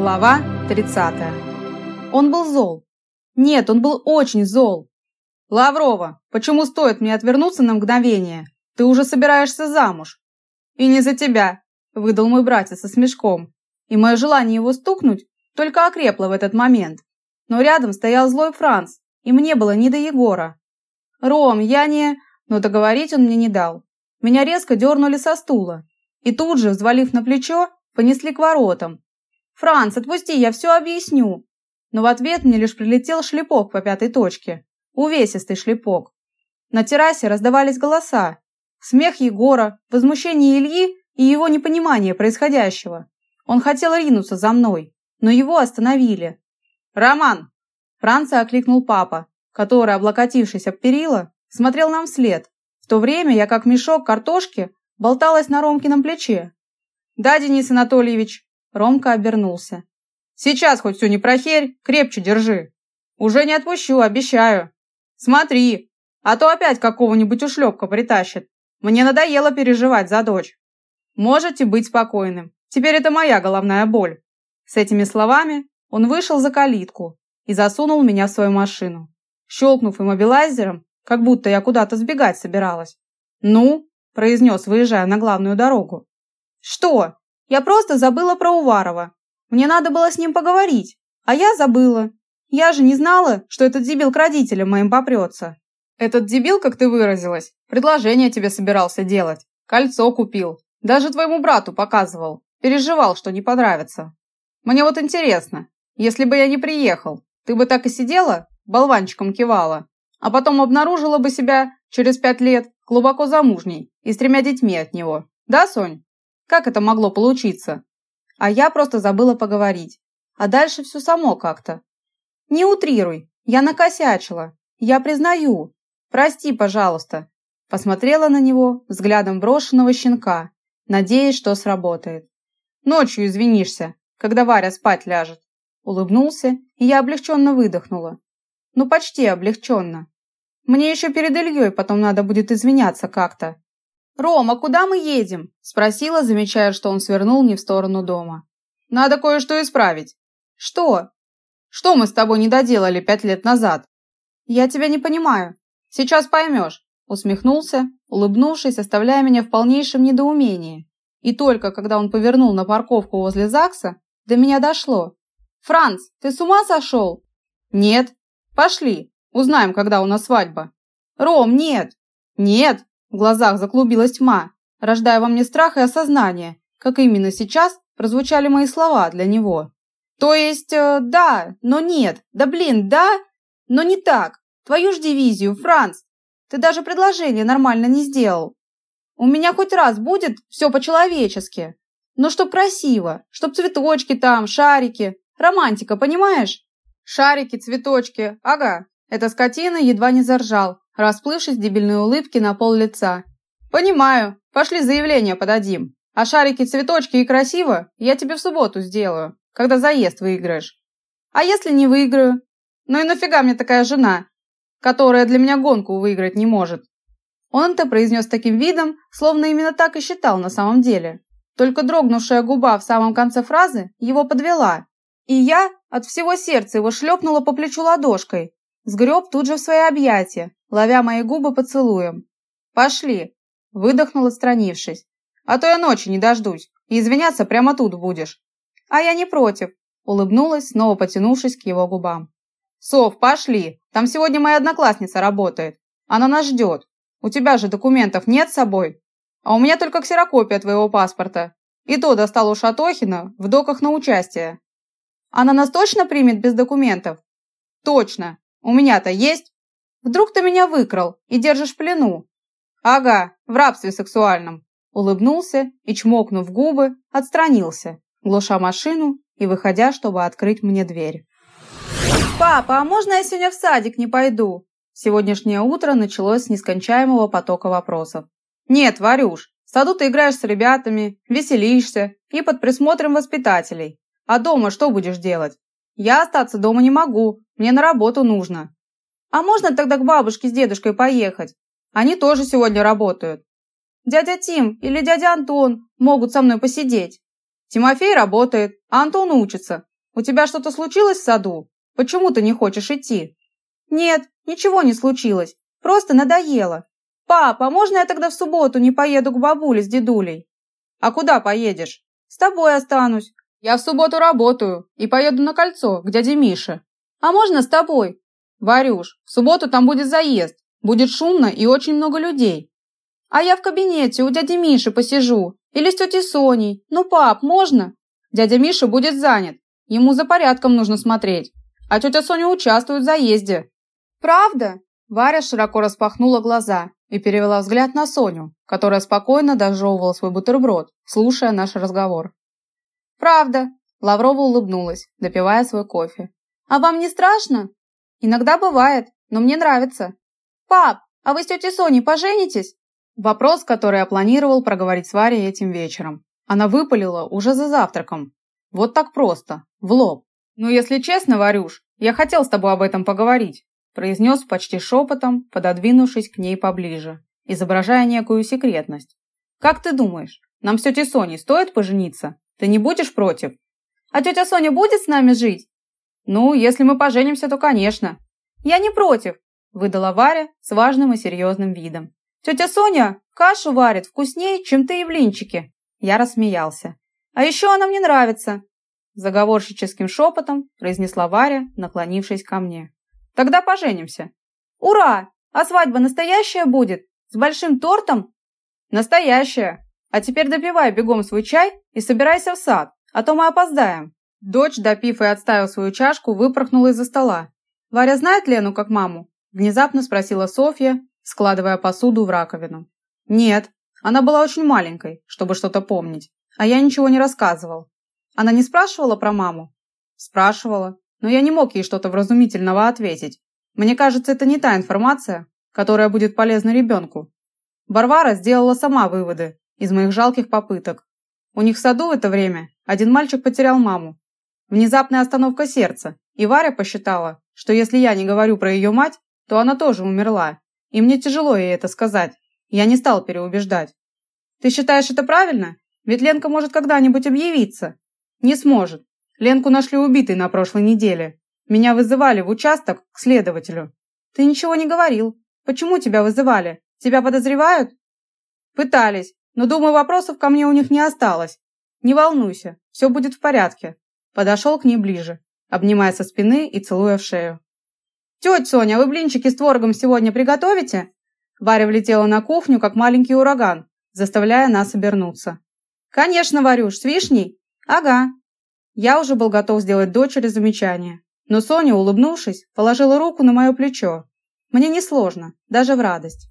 Глава 30. Он был зол. Нет, он был очень зол. «Лаврова, почему стоит мне отвернуться на мгновение? Ты уже собираешься замуж». «И не за тебя», – выдал мой братец со смешком. И мое желание его стукнуть только окрепло в этот момент. Но рядом стоял злой Франц, и мне было не до Егора. «Ром, я не...» Но договорить он мне не дал. Меня резко дернули со стула. И тут же, взвалив на плечо, понесли к воротам. «Франц, отпусти, я все объясню!» Но в ответ мне лишь прилетел шлепок по пятой точке. Увесистый шлепок. На террасе раздавались голоса. Смех Егора, возмущение Ильи и его непонимание происходящего. Он хотел ринуться за мной, но его остановили. «Роман!» Франца окликнул папа, который, облокотившись об перила, смотрел нам вслед. В то время я, как мешок картошки, болталась на Ромкином плече. «Да, Денис Анатольевич!» Ромка обернулся. «Сейчас хоть всю не прохерь, крепче держи. Уже не отпущу, обещаю. Смотри, а то опять какого-нибудь ушлепка притащит. Мне надоело переживать за дочь. Можете быть спокойным. Теперь это моя головная боль». С этими словами он вышел за калитку и засунул меня в свою машину, щелкнув иммобилайзером, как будто я куда-то сбегать собиралась. «Ну?» – произнес, выезжая на главную дорогу. «Что?» Я просто забыла про Уварова. Мне надо было с ним поговорить, а я забыла. Я же не знала, что этот дебил к родителям моим попрется. Этот дебил, как ты выразилась, предложение тебе собирался делать. Кольцо купил. Даже твоему брату показывал. Переживал, что не понравится. Мне вот интересно, если бы я не приехал, ты бы так и сидела, болванчиком кивала, а потом обнаружила бы себя через пять лет глубоко замужней и с тремя детьми от него. Да, Сонь? Как это могло получиться? А я просто забыла поговорить. А дальше все само как-то. Не утрируй, я накосячила. Я признаю. Прости, пожалуйста. Посмотрела на него взглядом брошенного щенка, надеясь, что сработает. Ночью извинишься, когда Варя спать ляжет. Улыбнулся, и я облегченно выдохнула. Ну, почти облегченно. Мне еще перед Ильей потом надо будет извиняться как-то. «Рома, куда мы едем?» – спросила, замечая, что он свернул не в сторону дома. «Надо кое-что исправить». «Что?» «Что мы с тобой не доделали пять лет назад?» «Я тебя не понимаю». «Сейчас поймешь», – усмехнулся, улыбнувшись, оставляя меня в полнейшем недоумении. И только когда он повернул на парковку возле ЗАГСа, до меня дошло. «Франц, ты с ума сошел?» «Нет». «Пошли, узнаем, когда у нас свадьба». «Ром, нет». «Нет», в глазах заклубилась тьма, рождая во мне страх и осознание, как именно сейчас прозвучали мои слова для него. То есть, э, да, но нет, да блин, да, но не так. Твою ж дивизию, Франц. Ты даже предложение нормально не сделал. У меня хоть раз будет все по-человечески. Но чтоб красиво, чтоб цветочки там, шарики. Романтика, понимаешь? Шарики, цветочки, ага. Эта скотина едва не заржал, расплывшись в дебильной улыбке на пол лица. «Понимаю. Пошли заявление подадим. А шарики-цветочки и красиво я тебе в субботу сделаю, когда заезд выиграешь. А если не выиграю? Ну и нафига мне такая жена, которая для меня гонку выиграть не может?» Он это произнес таким видом, словно именно так и считал на самом деле. Только дрогнувшая губа в самом конце фразы его подвела, и я от всего сердца его шлепнула по плечу ладошкой, сгреб тут же в свои объятия, ловя мои губы поцелуем. «Пошли!» – выдохнул, отстранившись. «А то я ночи не дождусь, и извиняться прямо тут будешь». «А я не против», – улыбнулась, снова потянувшись к его губам. «Сов, пошли! Там сегодня моя одноклассница работает. Она нас ждет. У тебя же документов нет с собой? А у меня только ксерокопия твоего паспорта. И то достал у Шатохина в доках на участие. Она нас точно примет без документов? Точно. У меня-то есть. Вдруг ты меня выкрал и держишь в плену? Ага, в рабстве сексуальном. Улыбнулся и, чмокнув губы, отстранился, глуша машину и выходя, чтобы открыть мне дверь. «Папа, а можно я сегодня в садик не пойду?» Сегодняшнее утро началось с нескончаемого потока вопросов. «Нет, Варюш, в саду ты играешь с ребятами, веселишься и под присмотром воспитателей. А дома что будешь делать? Я остаться дома не могу, мне на работу нужно. А можно тогда к бабушке с дедушкой поехать? Они тоже сегодня работают. Дядя Тим или дядя Антон могут со мной посидеть. Тимофей работает, а Антон учится. у тебя что-то случилось в саду? Почему ты не хочешь идти?» «Нет, ничего не случилось. Просто надоело. Пап, а можно я тогда в субботу не поеду к бабуле с дедулей?» «А куда поедешь?» «С тобой останусь. Я в субботу работаю и поеду на кольцо к дяде Мише. А можно с тобой?» «Варюш, в субботу там будет заезд. Будет шумно и очень много людей. А я в кабинете у дяди Миши посижу. Или с тетей Соней. Ну, пап, можно? Дядя Миша будет занят. Ему за порядком нужно смотреть. А тетя Соня участвует в заезде. Правда? Варя широко распахнула глаза и перевела взгляд на Соню, которая спокойно дожевывала свой бутерброд, слушая наш разговор. «Правда», – Лаврова улыбнулась, допивая свой кофе. «А вам не страшно?» «Иногда бывает, но мне нравится». «Пап, а вы с тетей Соней поженитесь?» Вопрос, который я планировал проговорить с Варей этим вечером. Она выпалила уже за завтраком. Вот так просто, в лоб. «Ну, если честно, Варюш, я хотел с тобой об этом поговорить», произнес почти шепотом, пододвинувшись к ней поближе, изображая некую секретность. «Как ты думаешь, нам с тетей Соней стоит пожениться? Ты не будешь против?» «А тетя Соня будет с нами жить?» «Ну, если мы поженимся, то конечно». «Я не против», выдала Варя с важным и серьезным видом. «Тетя Соня кашу варит вкуснее, чем ты и блинчики!» Я рассмеялся. «А еще она мне нравится!» Заговорщическим шепотом произнесла Варя, наклонившись ко мне. «Тогда поженимся!» «Ура! А свадьба настоящая будет? С большим тортом?» «Настоящая! А теперь допивай бегом свой чай и собирайся в сад, а то мы опоздаем!» Дочь, допив и отставив свою чашку, выпорхнула из-за стола. «Варя знает Лену как маму?» Внезапно спросила Софья, складывая посуду в раковину. Нет, она была очень маленькой, чтобы что-то помнить, а я ничего не рассказывал. Она не спрашивала про маму? Спрашивала, но я не мог ей что-то вразумительного ответить. Мне кажется, это не та информация, которая будет полезна ребенку. Варвара сделала сама выводы из моих жалких попыток. У них в саду в это время один мальчик потерял маму. Внезапная остановка сердца, и Варя посчитала, что если я не говорю про ее мать, то она тоже умерла. И мне тяжело ей это сказать. Я не стал переубеждать. Ты считаешь это правильно? Ведь Ленка может когда-нибудь объявиться. Не сможет. Ленку нашли убитой на прошлой неделе. Меня вызывали в участок к следователю. Ты ничего не говорил. Почему тебя вызывали? Тебя подозревают? Пытались, но думаю, вопросов ко мне у них не осталось. Не волнуйся, все будет в порядке. Подошел к ней ближе, обнимая со спины и целуя в шею. «Тетя Соня, вы блинчики с творогом сегодня приготовите?» Варя влетела на кухню, как маленький ураган, заставляя нас обернуться. «Конечно, Варюш, с вишней?» «Ага». Я уже был готов сделать дочери замечание, но Соня, улыбнувшись, положила руку на мое плечо. Мне несложно, даже в радость.